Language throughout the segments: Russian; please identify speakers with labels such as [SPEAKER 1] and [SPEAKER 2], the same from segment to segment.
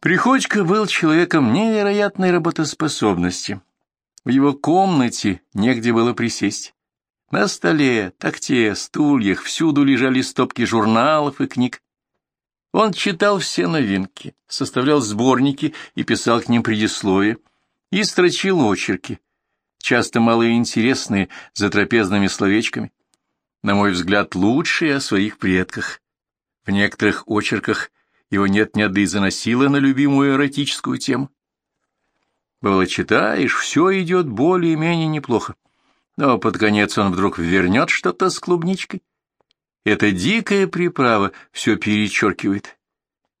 [SPEAKER 1] Приходько был человеком невероятной работоспособности. В его комнате негде было присесть. На столе, такте, стульях всюду лежали стопки журналов и книг. Он читал все новинки, составлял сборники и писал к ним предисловие, и строчил очерки, часто малоинтересные, за трапезными словечками. На мой взгляд, лучшие о своих предках. В некоторых очерках его нет-нет, да и заносило на любимую эротическую тему. Бывало, читаешь, все идет более-менее неплохо, но под конец он вдруг вернет что-то с клубничкой. Эта дикая приправа все перечеркивает.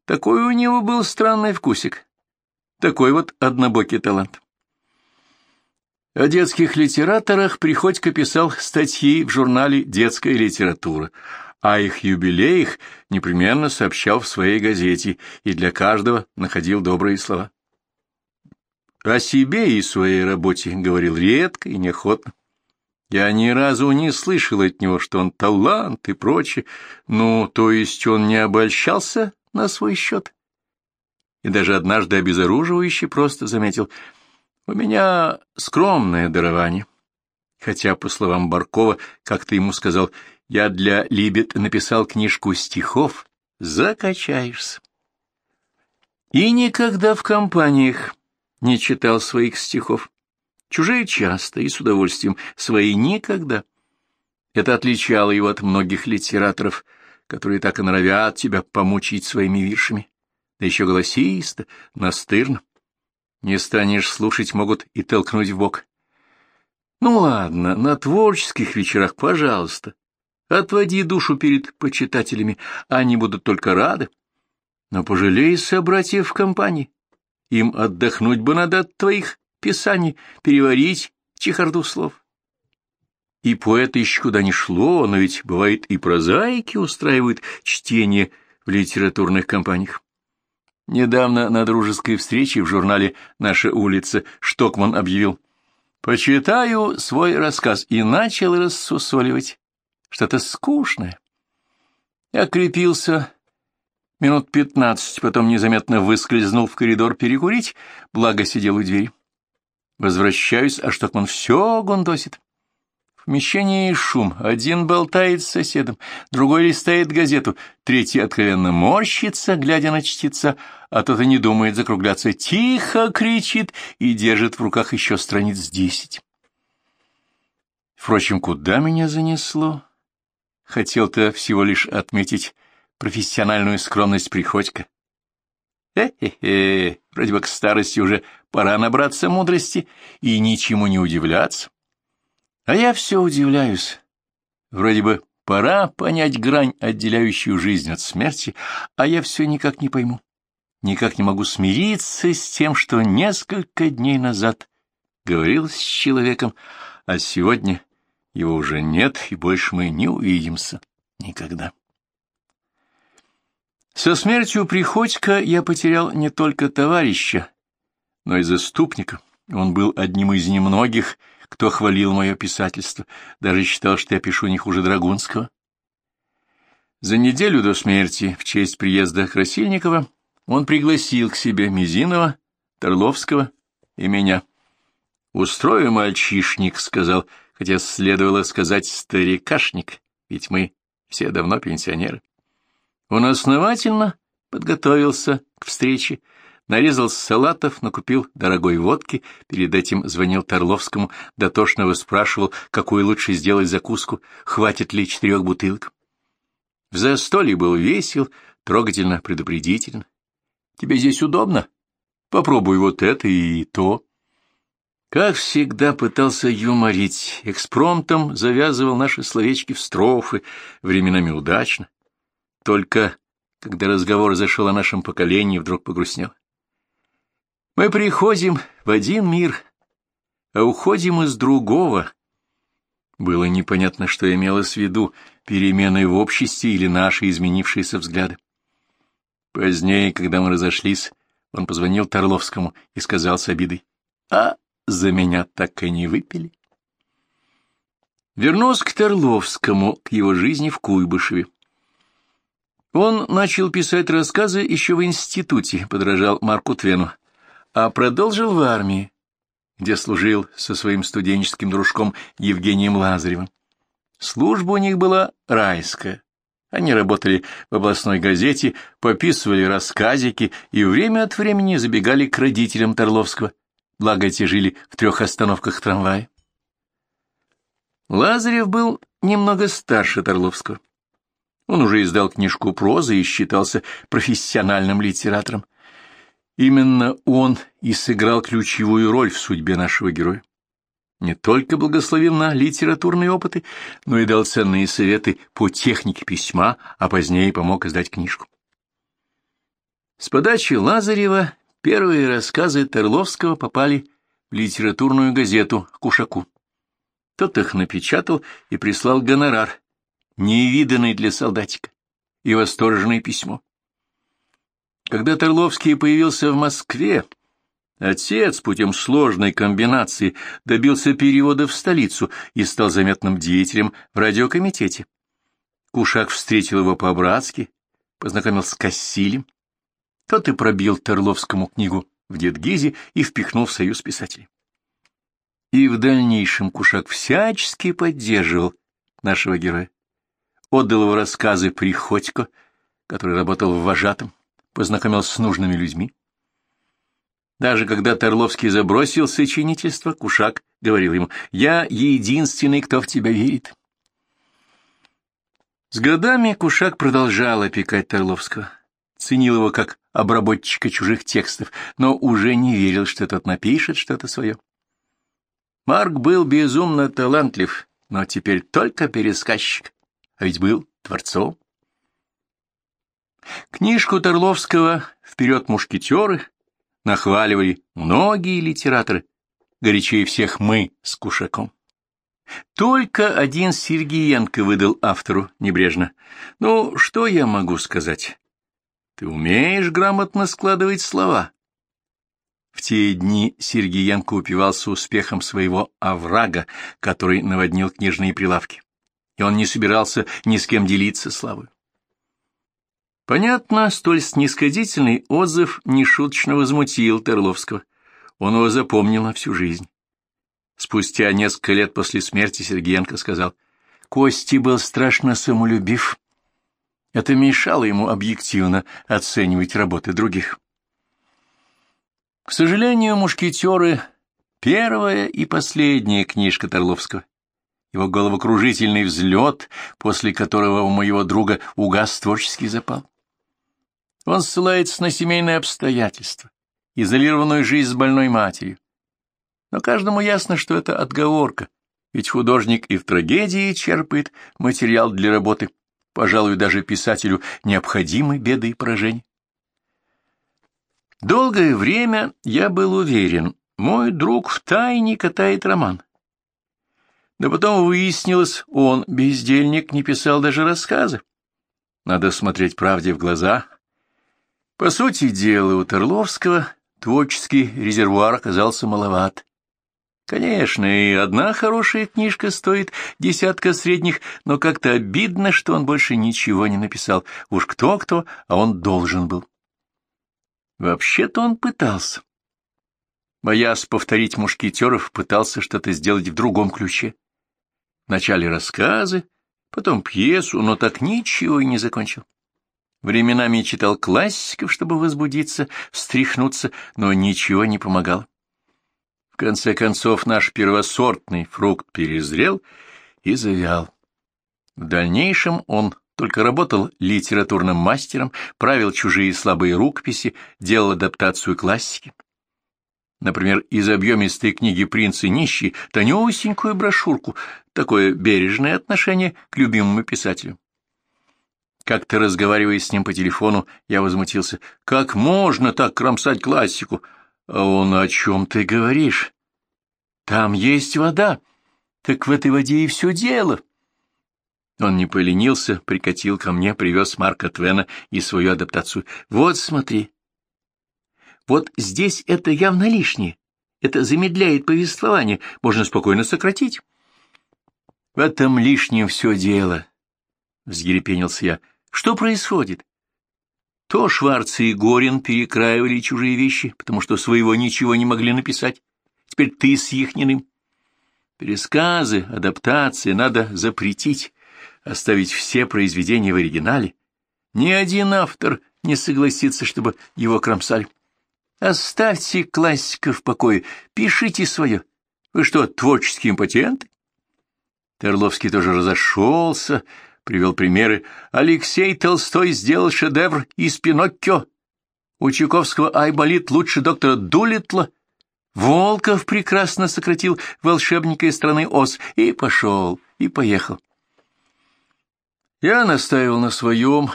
[SPEAKER 1] Такой у него был странный вкусик. Такой вот однобокий талант. О детских литераторах Приходько писал статьи в журнале «Детская литература», а их юбилеях непременно сообщал в своей газете и для каждого находил добрые слова. О себе и своей работе говорил редко и неохотно. Я ни разу не слышал от него, что он талант и прочее, ну, то есть он не обольщался на свой счет. И даже однажды обезоруживающе просто заметил, у меня скромное дарование. Хотя, по словам Баркова, как ты ему сказал, я для Либет написал книжку стихов, закачаешься. И никогда в компаниях не читал своих стихов. Чужие часто и с удовольствием, свои никогда. Это отличало его от многих литераторов, которые так и норовят тебя помучить своими виршами. Да еще голосисто, настырно. Не станешь слушать, могут и толкнуть в бок. Ну ладно, на творческих вечерах, пожалуйста, Отводи душу перед почитателями, они будут только рады. Но пожалей собратьев в компании. Им отдохнуть бы надо от твоих писаний, переварить чехарду слов. И поэт еще куда ни шло, но ведь бывает и прозаики устраивают чтение в литературных компаниях. Недавно на дружеской встрече в журнале «Наша улица» Штокман объявил «Почитаю свой рассказ» и начал рассусоливать что-то скучное. Я крепился минут пятнадцать, потом незаметно выскользнул в коридор перекурить, благо сидел у двери. Возвращаюсь, а Штокман все гундосит. В помещении шум. Один болтает с соседом, другой листает газету, третий откровенно морщится, глядя на чтеца, а тот и не думает закругляться. Тихо кричит и держит в руках еще страниц десять. Впрочем, куда меня занесло? Хотел-то всего лишь отметить профессиональную скромность Приходько. Э-хе-хе, вроде бы к старости уже пора набраться мудрости и ничему не удивляться. А я все удивляюсь. Вроде бы пора понять грань, отделяющую жизнь от смерти, а я все никак не пойму. Никак не могу смириться с тем, что несколько дней назад говорил с человеком, а сегодня его уже нет, и больше мы не увидимся никогда. Со смертью Приходько я потерял не только товарища, но и заступника. Он был одним из немногих, кто хвалил мое писательство, даже считал, что я пишу не хуже Драгунского. За неделю до смерти, в честь приезда Красильникова, он пригласил к себе Мизинова, Торловского и меня. «Устрою мальчишник», — сказал, хотя следовало сказать старикашник, ведь мы все давно пенсионеры. Он основательно подготовился к встрече, нарезал салатов, накупил дорогой водки, перед этим звонил Торловскому, дотошно спрашивал, какую лучше сделать закуску, хватит ли четырех бутылок. В застолье был весел, трогательно предупредителен. «Тебе здесь удобно? Попробуй вот это и то». Как всегда пытался юморить, экспромтом завязывал наши словечки в строфы, временами удачно. Только когда разговор зашел о нашем поколении, вдруг погрустнел. Мы приходим в один мир, а уходим из другого. Было непонятно, что имелось в виду, перемены в обществе или наши изменившиеся взгляды. Позднее, когда мы разошлись, он позвонил Торловскому и сказал с обидой, «А за меня так и не выпили. Вернусь к Терловскому, к его жизни в Куйбышеве. Он начал писать рассказы еще в институте, подражал Марку Твену, а продолжил в армии, где служил со своим студенческим дружком Евгением Лазаревым. Служба у них была райская. Они работали в областной газете, пописывали рассказики и время от времени забегали к родителям Торловского, благо те жили в трех остановках трамвая. Лазарев был немного старше Торловского. Он уже издал книжку прозы и считался профессиональным литератором. Именно он и сыграл ключевую роль в судьбе нашего героя. Не только благословил на литературные опыты, но и дал ценные советы по технике письма, а позднее помог издать книжку. С подачи Лазарева первые рассказы Терловского попали в литературную газету «Кушаку». Тот их напечатал и прислал гонорар, невиданный для солдатика, и восторженное письмо. Когда Торловский появился в Москве, отец путем сложной комбинации добился перевода в столицу и стал заметным деятелем в радиокомитете. Кушак встретил его по-братски, познакомил с Кассилем. Тот и пробил Торловскому книгу в Дедгизе и впихнул в союз писателей. И в дальнейшем Кушак всячески поддерживал нашего героя отдал его рассказы Приходько, который работал в вожатом, познакомился с нужными людьми. Даже когда Торловский забросил сочинительство, Кушак говорил ему, «Я единственный, кто в тебя верит». С годами Кушак продолжал опекать Торловского, ценил его как обработчика чужих текстов, но уже не верил, что тот напишет что-то свое. Марк был безумно талантлив, но теперь только пересказчик а ведь был творцом. Книжку Торловского «Вперед, мушкетеры» нахваливали многие литераторы, горячее всех мы с Кушаком. Только один Сергиенко выдал автору небрежно. «Ну, что я могу сказать? Ты умеешь грамотно складывать слова». В те дни Сергиенко упивался успехом своего оврага, который наводнил книжные прилавки и он не собирался ни с кем делиться славой. Понятно, столь снисходительный отзыв нешуточно возмутил Терловского. Он его запомнил на всю жизнь. Спустя несколько лет после смерти Сергеенко сказал, «Кости был страшно самолюбив. Это мешало ему объективно оценивать работы других». К сожалению, «Мушкетеры» — первая и последняя книжка Торловского его головокружительный взлет, после которого у моего друга угас творческий запал. Он ссылается на семейные обстоятельства, изолированную жизнь с больной матерью. Но каждому ясно, что это отговорка, ведь художник и в трагедии черпает материал для работы, пожалуй, даже писателю необходимы беды и поражения. Долгое время я был уверен, мой друг втайне катает роман. Да потом выяснилось, он, бездельник, не писал даже рассказы. Надо смотреть правде в глаза. По сути дела, у Терловского творческий резервуар оказался маловат. Конечно, и одна хорошая книжка стоит десятка средних, но как-то обидно, что он больше ничего не написал. Уж кто-кто, а он должен был. Вообще-то он пытался. Боясь повторить мушкетеров, пытался что-то сделать в другом ключе. Вначале рассказы, потом пьесу, но так ничего и не закончил. Временами читал классиков, чтобы возбудиться, встряхнуться, но ничего не помогало. Конце концов наш первосортный фрукт перезрел и завял. В дальнейшем он только работал литературным мастером, правил чужие слабые рукописи, делал адаптацию классики. Например, из объемистой книги «Принц и нищий» тонюсенькую брошюрку, такое бережное отношение к любимому писателю. Как-то разговаривая с ним по телефону, я возмутился. «Как можно так кромсать классику?» «А он о чем ты говоришь?» «Там есть вода. Так в этой воде и все дело». Он не поленился, прикатил ко мне, привез Марка Твена и свою адаптацию. «Вот смотри, вот здесь это явно лишнее. Это замедляет повествование, можно спокойно сократить. В этом лишнем все дело, — взъерепенился я. Что происходит? То Шварц и Горин перекраивали чужие вещи, потому что своего ничего не могли написать. Теперь ты с Ихниным. Пересказы, адаптации надо запретить, оставить все произведения в оригинале. Ни один автор не согласится, чтобы его кромсали. Оставьте классика в покое, пишите свое. Вы что, творческие импотенты? Терловский тоже разошелся, привел примеры. Алексей Толстой сделал шедевр из Пиноккио. У Чайковского Айболит лучше доктора Дулитла. Волков прекрасно сократил волшебника из страны Оз и пошел, и поехал. Я настаивал на своем,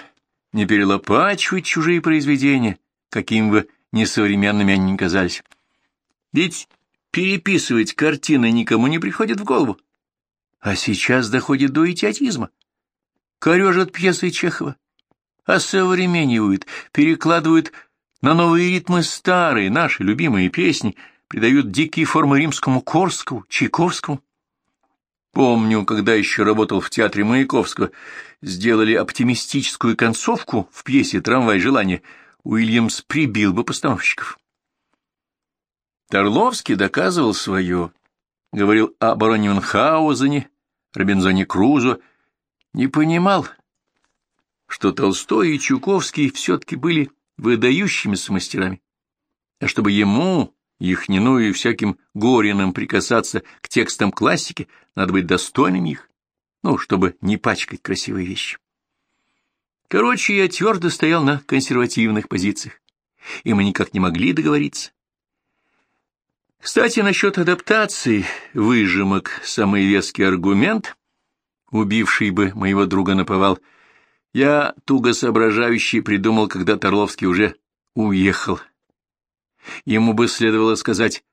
[SPEAKER 1] не перелопачивать чужие произведения, какими бы несовременными они ни казались. Ведь переписывать картины никому не приходит в голову. А сейчас доходит до идиотизма корежат пьесы Чехова, осовременивают, перекладывают на новые ритмы старые, наши любимые песни, придают дикие формы римскому Корскому, Чайковскому. Помню, когда еще работал в театре Маяковского, сделали оптимистическую концовку в пьесе «Трамвай желания», Уильямс прибил бы постановщиков. Торловский доказывал свое, говорил о бароне Мюнхгаузене, Робинзоне Крузо, не понимал, что Толстой и Чуковский все-таки были выдающимися мастерами, а чтобы ему, Яхнину и всяким Гориным прикасаться к текстам классики, надо быть достойным их, ну, чтобы не пачкать красивые вещи. Короче, я твердо стоял на консервативных позициях, и мы никак не могли договориться. Кстати, насчет адаптации выжимок самый веский аргумент убивший бы моего друга наповал. Я, туго соображающий, придумал, когда Торловский уже уехал. Ему бы следовало сказать,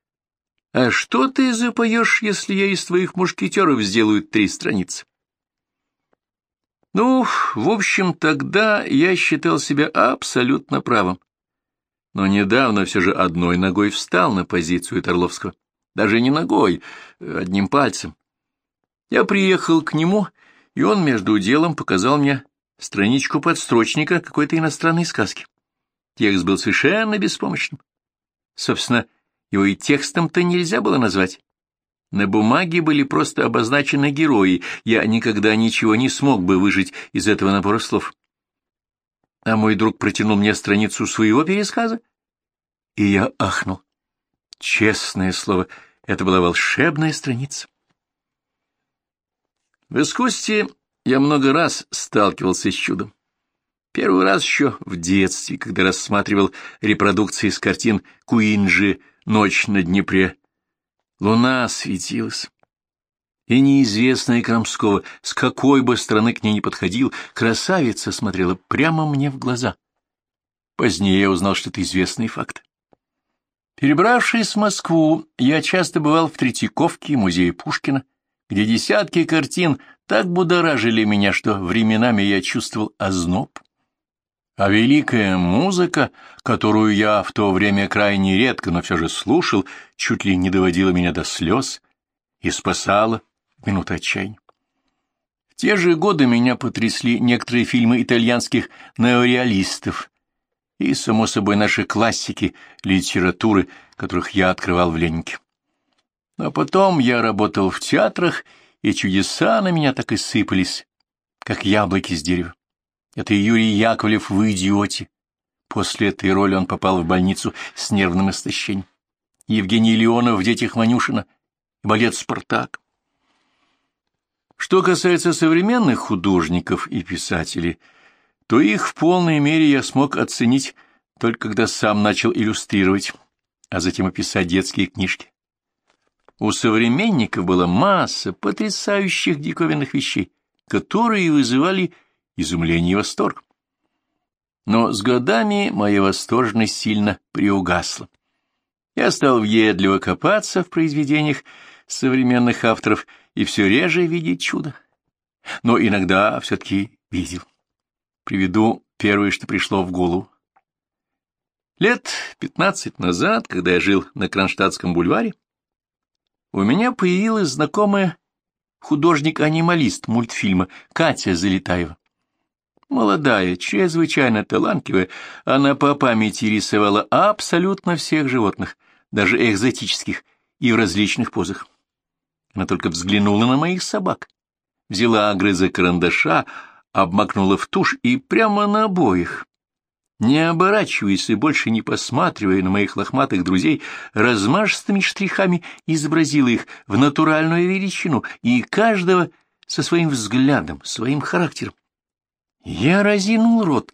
[SPEAKER 1] «А что ты запоешь, если я из твоих мушкетеров сделаю три страницы?» Ну, в общем, тогда я считал себя абсолютно правым. Но недавно все же одной ногой встал на позицию Торловского. Даже не ногой, одним пальцем. Я приехал к нему, и он между делом показал мне страничку подстрочника какой-то иностранной сказки. Текст был совершенно беспомощным. Собственно, его и текстом-то нельзя было назвать. На бумаге были просто обозначены герои, я никогда ничего не смог бы выжить из этого набора слов. А мой друг протянул мне страницу своего пересказа, и я ахнул. Честное слово, это была волшебная страница. В искусстве я много раз сталкивался с чудом. Первый раз еще в детстве, когда рассматривал репродукции из картин Куинджи «Ночь на Днепре». Луна светилась. И неизвестная Крамского, с какой бы стороны к ней ни подходил, красавица смотрела прямо мне в глаза. Позднее я узнал, что это известный факт. Перебравшись в Москву, я часто бывал в Третьяковке и музее Пушкина, где десятки картин так будоражили меня, что временами я чувствовал озноб. А великая музыка, которую я в то время крайне редко, но все же слушал, чуть ли не доводила меня до слез и спасала в минуты отчаяния. В те же годы меня потрясли некоторые фильмы итальянских неореалистов и, само собой, наши классики литературы, которых я открывал в Ленинке. А потом я работал в театрах, и чудеса на меня так и сыпались, как яблоки с дерева. Это Юрий Яковлев в «Идиоте». После этой роли он попал в больницу с нервным истощением. Евгений Леонов в «Детях Манюшина» балет «Спартак». Что касается современных художников и писателей, то их в полной мере я смог оценить только когда сам начал иллюстрировать, а затем и писать детские книжки. У современников была масса потрясающих диковинных вещей, которые вызывали изумление и восторг. Но с годами моя восторженность сильно приугасла. Я стал въедливо копаться в произведениях современных авторов и все реже видеть чудо. Но иногда все-таки видел. Приведу первое, что пришло в голову. Лет пятнадцать назад, когда я жил на Кронштадтском бульваре, у меня появилась знакомая художник-анималист мультфильма Катя Залетаева. Молодая, чрезвычайно талантливая, она по памяти рисовала абсолютно всех животных, даже экзотических, и в различных позах. Она только взглянула на моих собак, взяла огрызок карандаша, обмакнула в тушь и прямо на обоих. Не оборачиваясь и больше не посматривая на моих лохматых друзей, размашистыми штрихами изобразила их в натуральную величину, и каждого со своим взглядом, своим характером. Я разинул рот.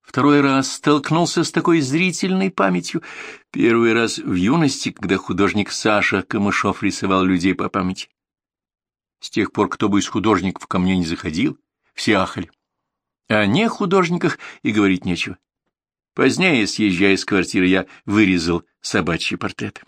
[SPEAKER 1] Второй раз столкнулся с такой зрительной памятью. Первый раз в юности, когда художник Саша Камышов рисовал людей по памяти. С тех пор, кто бы из художников ко мне не заходил, все ахали. О не художниках и говорить нечего. Позднее, съезжая с квартиры, я вырезал собачьи портреты.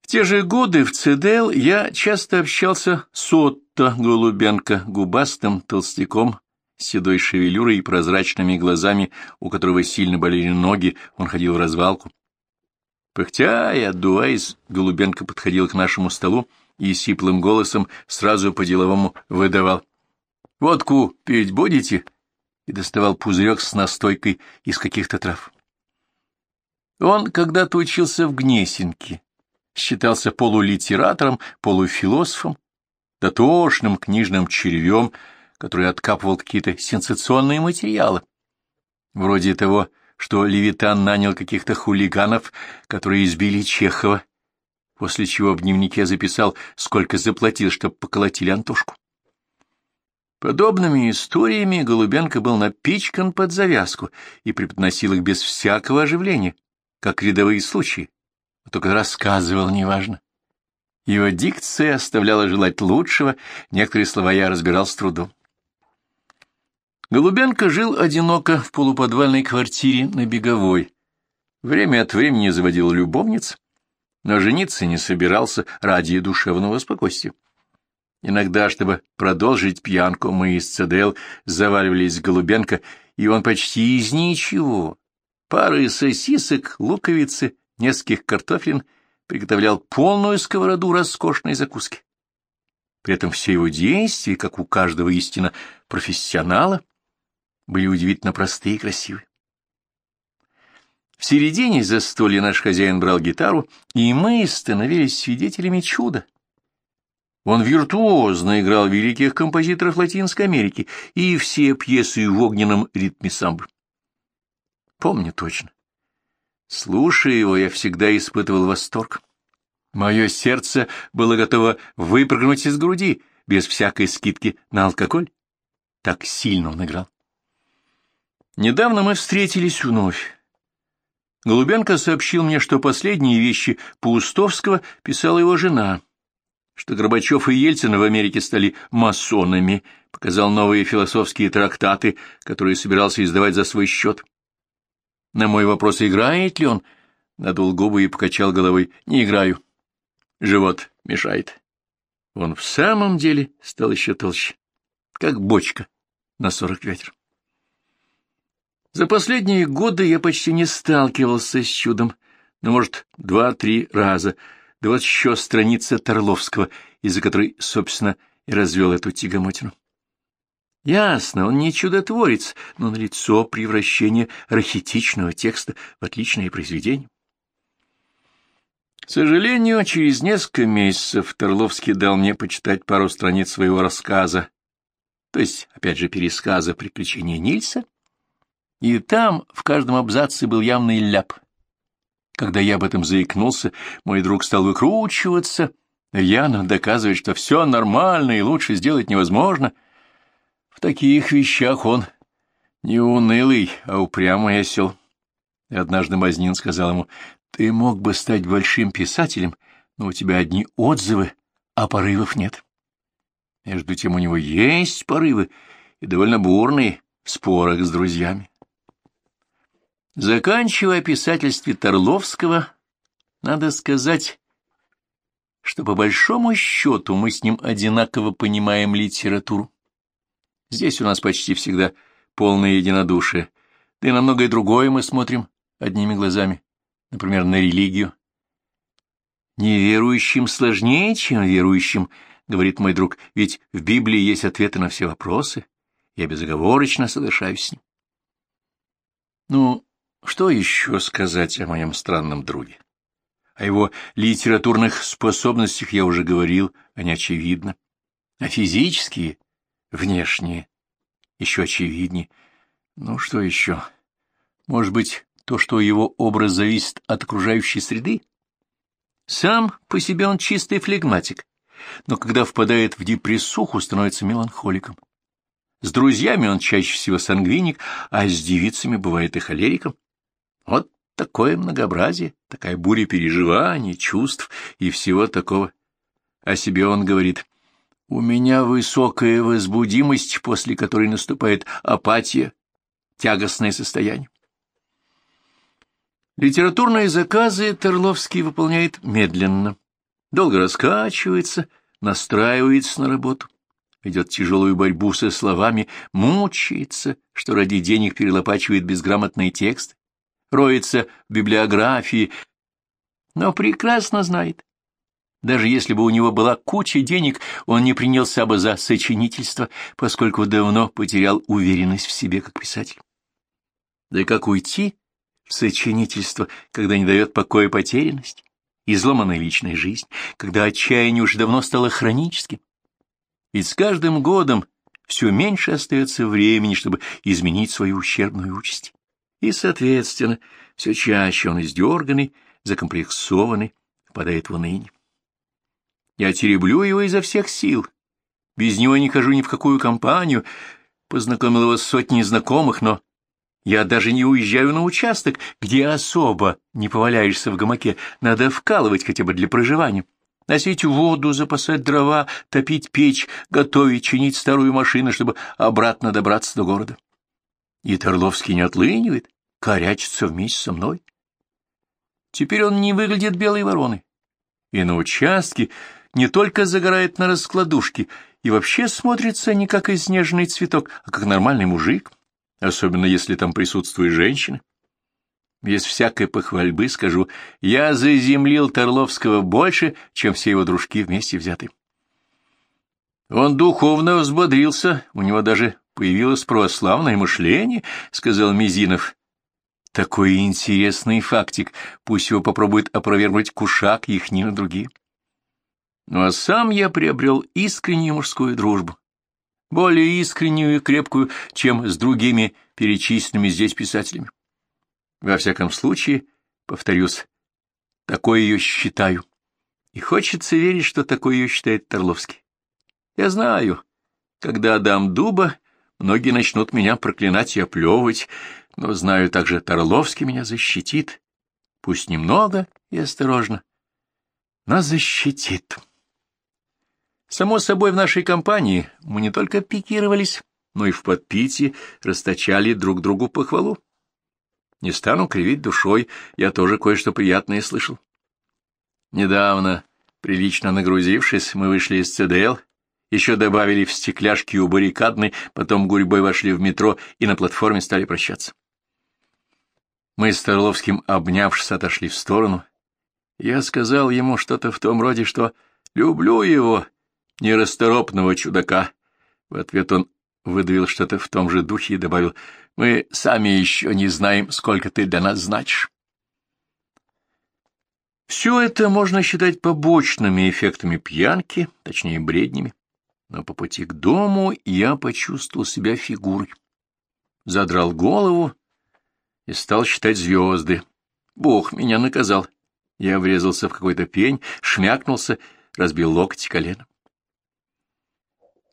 [SPEAKER 1] В те же годы в ЦДЛ я часто общался с Отто Голубенко, губастым толстяком, седой шевелюрой и прозрачными глазами, у которого сильно болели ноги, он ходил в развалку. Пыхтя и отдуваясь, Голубенко подходил к нашему столу и сиплым голосом сразу по-деловому выдавал. — Водку пить будете? И доставал пузырек с настойкой из каких-то трав. Он когда-то учился в Гнесинке, считался полулитератором, полуфилософом, дотошным книжным червем, который откапывал какие-то сенсационные материалы, вроде того, что Левитан нанял каких-то хулиганов, которые избили Чехова, после чего в дневнике записал, сколько заплатил, чтобы поколотили Антошку. Подобными историями Голубенко был напичкан под завязку и преподносил их без всякого оживления, как рядовые случаи, а только рассказывал неважно. Его дикция оставляла желать лучшего, некоторые слова я разбирал с трудом. Голубенко жил одиноко в полуподвальной квартире на Беговой. Время от времени заводил любовниц, но жениться не собирался ради душевного спокойствия. Иногда, чтобы продолжить пьянку, мы из ЦДЛ заваливались Голубенко, и он почти из ничего, пары сосисок, луковицы, нескольких картофелин, приготовлял полную сковороду роскошной закуски. При этом все его действия, как у каждого истинно профессионала, были удивительно простые и красивые. В середине застолья наш хозяин брал гитару, и мы становились свидетелями чуда — он виртуозно играл великих композиторов Латинской Америки и все пьесы в огненном ритме самбы. Помню точно. Слушая его, я всегда испытывал восторг. Мое сердце было готово выпрыгнуть из груди, без всякой скидки на алкоголь. Так сильно он играл. Недавно мы встретились вновь. Голубенко сообщил мне, что последние вещи Паустовского писала его жена — что Горбачев и Ельцин в Америке стали масонами, показал новые философские трактаты, которые собирался издавать за свой счет. На мой вопрос, играет ли он, надул губы и покачал головой. Не играю. Живот мешает. Он в самом деле стал еще толще, как бочка на сорок ветер. За последние годы я почти не сталкивался с чудом, но, может, два-три раза — да вот еще страница Торловского, из-за которой, собственно, и развел эту тягомотину. Ясно, он не чудотворец, но налицо превращение архетичного текста в отличное произведение. К сожалению, через несколько месяцев Торловский дал мне почитать пару страниц своего рассказа, то есть, опять же, пересказа «Приключения Нильса», и там в каждом абзаце был явный ляп — когда я об этом заикнулся, мой друг стал выкручиваться, Яна доказывает, что все нормально и лучше сделать невозможно. В таких вещах он не унылый, а упрямый осел. И однажды Мазнин сказал ему, «Ты мог бы стать большим писателем, но у тебя одни отзывы, а порывов нет». Между тем у него есть порывы, и довольно бурные, в спорах с друзьями. Заканчивая писательстве Торловского, надо сказать, что по большому счету мы с ним одинаково понимаем литературу. Здесь у нас почти всегда полное единодушие, да и на многое другое мы смотрим одними глазами, например, на религию. «Неверующим сложнее, чем верующим», — говорит мой друг, — «ведь в Библии есть ответы на все вопросы, Я безоговорочно соглашаюсь с ним. Ну, что еще сказать о моем странном друге? О его литературных способностях я уже говорил, они очевидны. А физические, внешние, еще очевиднее. Ну, что еще? Может быть, то, что его образ зависит от окружающей среды? Сам по себе он чистый флегматик, но когда впадает в депрессуху, становится меланхоликом. С друзьями он чаще всего сангвиник, а с девицами бывает и холериком. Вот Такое многообразие, такая буря переживаний, чувств и всего такого. О себе он говорит, «У меня высокая возбудимость, после которой наступает апатия, тягостное состояние». Литературные заказы Терловский выполняет медленно, долго раскачивается, настраивается на работу, ведет тяжелую борьбу со словами, мучается, что ради денег перелопачивает безграмотные тексты, роется в библиографии, но прекрасно знает. Даже если бы у него была куча денег, он не принялся бы за сочинительство, поскольку давно потерял уверенность в себе как писатель. Да и как уйти в сочинительство, когда не дает покоя потерянность, изломанная личная жизнь, когда отчаяние уже давно стало хроническим? Ведь с каждым годом все меньше остается времени, чтобы изменить свою ущербную участь и, соответственно, все чаще он издерганный, закомплексованный, впадает в уныние. Я тереблю его изо всех сил. Без него не хожу ни в какую компанию. Познакомил его с сотней знакомых, но я даже не уезжаю на участок, где особо не поваляешься в гамаке. Надо вкалывать хотя бы для проживания. Носить воду, запасать дрова, топить печь, готовить, чинить старую машину, чтобы обратно добраться до города. И Торловский не отлынивает, корячится вместе со мной. Теперь он не выглядит белой вороной. И на участке не только загорает на раскладушке, и вообще смотрится не как изнеженный цветок, а как нормальный мужик, особенно если там присутствует женщина. Без всякой похвальбы скажу, я заземлил Торловского больше, чем все его дружки вместе взяты. Он духовно взбодрился, у него даже появилось православное мышление, — сказал Мизинов. Такой интересный фактик, пусть его попробует опровергнуть Кушак и их ни на другие. Ну а сам я приобрел искреннюю мужскую дружбу, более искреннюю и крепкую, чем с другими перечисленными здесь писателями. Во всяком случае, повторюсь, такое ее считаю. И хочется верить, что такое ее считает Торловский. Я знаю, когда дам дуба, многие начнут меня проклинать и оплевывать, но знаю также, Торловский меня защитит, пусть немного и осторожно, но защитит. Само собой, в нашей компании мы не только пикировались, но и в подпитии расточали друг другу похвалу. Не стану кривить душой, я тоже кое-что приятное слышал. Недавно, прилично нагрузившись, мы вышли из ЦДЛ еще добавили в стекляшки у баррикадной, потом гурьбой вошли в метро и на платформе стали прощаться. Мы с Торловским, обнявшись, отошли в сторону. Я сказал ему что-то в том роде, что «люблю его, нерасторопного чудака». В ответ он выдавил что-то в том же духе и добавил «Мы сами еще не знаем, сколько ты для нас значишь». Все это можно считать побочными эффектами пьянки, точнее, бреднями но по пути к дому я почувствовал себя фигурой. Задрал голову и стал считать звезды. Бог меня наказал. Я врезался в какой-то пень, шмякнулся, разбил локоть и колено.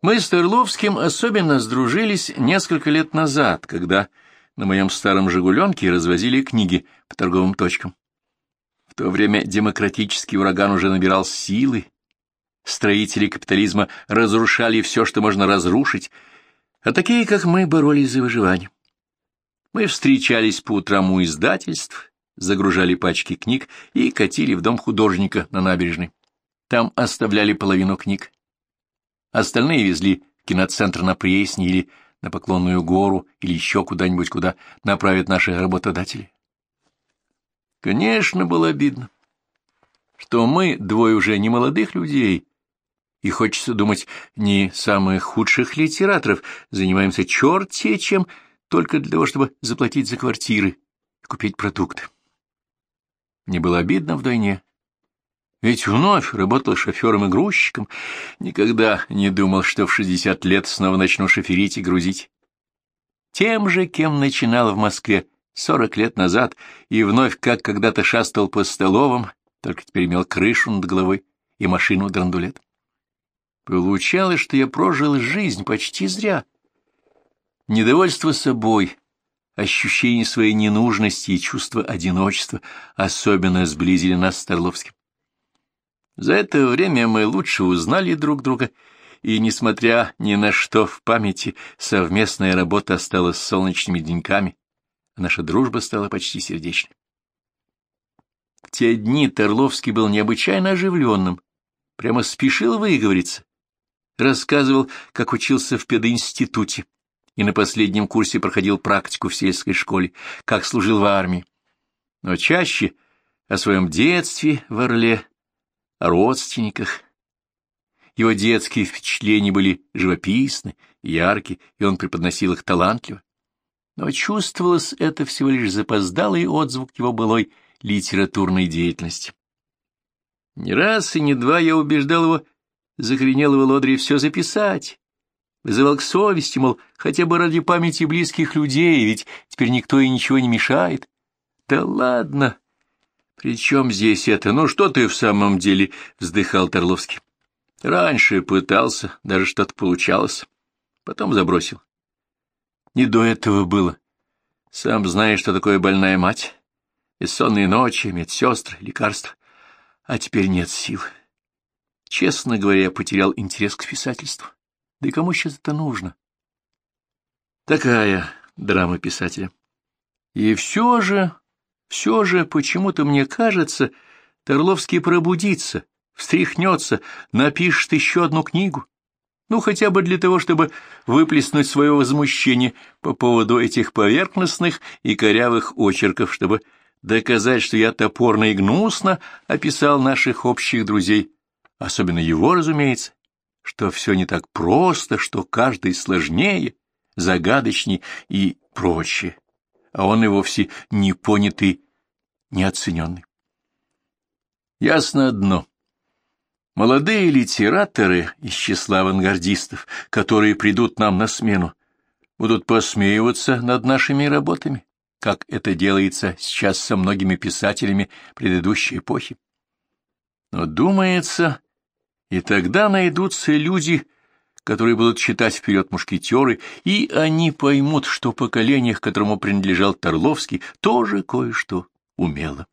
[SPEAKER 1] Мы с Терловским особенно сдружились несколько лет назад, когда на моем старом «Жигуленке» развозили книги по торговым точкам. В то время демократический ураган уже набирал силы, Строители капитализма разрушали все, что можно разрушить, а такие, как мы, боролись за выживание. Мы встречались по утрам у издательств, загружали пачки книг и катили в дом художника на набережной. Там оставляли половину книг. Остальные везли в киноцентр на Пресне или на Поклонную гору или еще куда-нибудь, куда направят наши работодатели. Конечно, было обидно, что мы, двое уже не молодых людей, и хочется думать, не самых худших литераторов занимаемся черт те чем, только для того, чтобы заплатить за квартиры купить продукты. Мне было обидно вдвойне. Ведь вновь работал шофером и грузчиком, никогда не думал, что в шестьдесят лет снова начну шоферить и грузить. Тем же, кем начинал в Москве сорок лет назад, и вновь, как когда-то шастал по столовым, только теперь имел крышу над головой и машину-драндулет. Получалось, что я прожил жизнь почти зря. Недовольство собой, ощущение своей ненужности и чувство одиночества особенно сблизили нас с Торловским. За это время мы лучше узнали друг друга, и, несмотря ни на что в памяти, совместная работа осталась солнечными деньками, а наша дружба стала почти сердечной. В те дни Торловский был необычайно оживленным, прямо спешил выговориться, рассказывал, как учился в пединституте и на последнем курсе проходил практику в сельской школе, как служил в армии. Но чаще о своем детстве в Орле, о родственниках. Его детские впечатления были живописны, яркие, и он преподносил их талантливо. Но чувствовалось это всего лишь запоздалый отзвук его былой литературной деятельности. Не раз и не два я убеждал его закоренелого лодри все записать. Вызывал к совести, мол, хотя бы ради памяти близких людей, ведь теперь никто и ничего не мешает. Да ладно. При чем здесь это? Ну что ты в самом деле? Вздыхал Торловский. Раньше пытался, даже что-то получалось. Потом забросил. Не до этого было. Сам знаешь, что такое больная мать. Бессонные ночи, медсестры, лекарства. А теперь нет сил. Честно говоря, я потерял интерес к писательству. Да и кому сейчас это нужно? Такая драма писателя. И все же, все же, почему-то мне кажется, Торловский пробудится, встряхнется, напишет еще одну книгу. Ну, хотя бы для того, чтобы выплеснуть свое возмущение по поводу этих поверхностных и корявых очерков, чтобы доказать, что я топорно и гнусно описал наших общих друзей, особенно его, разумеется, что все не так просто, что каждый сложнее, загадочнее и прочее, а он и вовсе не понятый, неоцененный. Ясно одно. Молодые литераторы из числа авангардистов, которые придут нам на смену, будут посмеиваться над нашими работами, как это делается сейчас со многими писателями предыдущей эпохи. Но, думается, и тогда найдутся люди, которые будут читать вперед мушкетеры, и они поймут, что поколение, к которому принадлежал Торловский, тоже кое-что умело.